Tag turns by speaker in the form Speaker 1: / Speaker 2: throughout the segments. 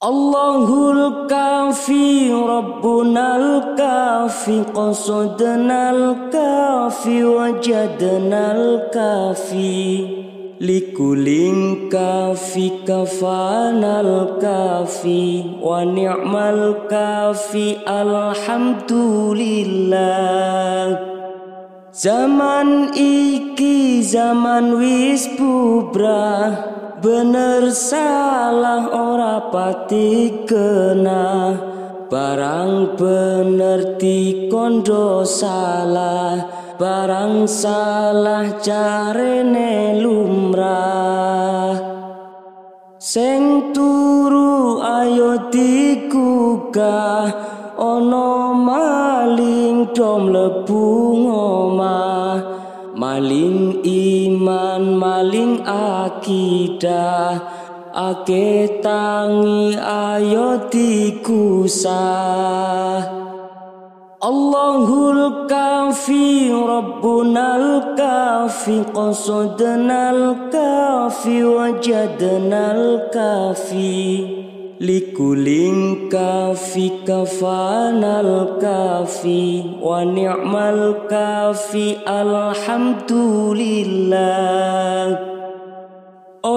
Speaker 1: Allahul kafi Rabbunal kafi Qasadnal kafi Wajadnal kafi. Likuling kafi kafanal kafi Wa ni'mal kafi Alhamdulillah. Zaman iki zaman wis bubrah Bener salah ora pati kena. Barang bener kondo salah. Barang salah carene lumrah. Seng turu ayo digugah Ono maling dom lebu ngomah. Maling maling akidah. Ake tangi ayo dikusah. Allahul kafi Rabbunal kafi Qasadnal kafi Wajadnal kafi. Likuling kafi kafanal kafi Wa ni'mal kafi alhamdulillah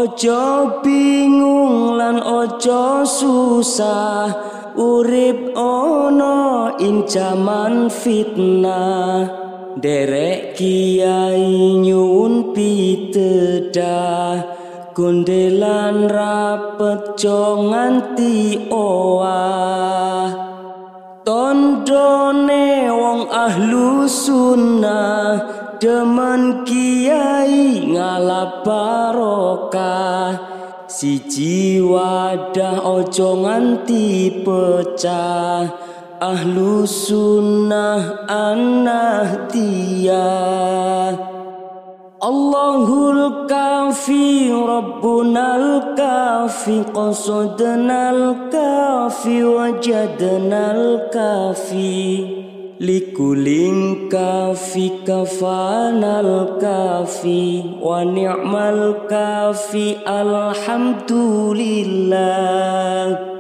Speaker 1: Ojo bingung lan ojo susah Urip ono ing jaman fitnah. Derek kiai nyun pitedah Gundelan rapet jo nganti oah Tondone wong ahlu sunnah Demen kiai ngalap barokah Siji wadah ojo nganti pecah Ahlu sunnah anah dia Allahul kafi Rabbunal kafi Qasadnal kafi Wajadnal kafi لكل كافي كفانا الكافي ونعم الكافي الحمد لله.